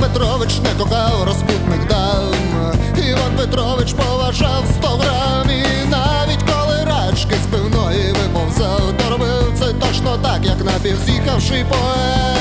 Петрович не кохав розпутних дам. Іван Петрович поважав сто грам. Навіть коли рачки з пивної виповзав То це точно так, як напівз'їхавший поет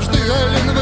завжди елін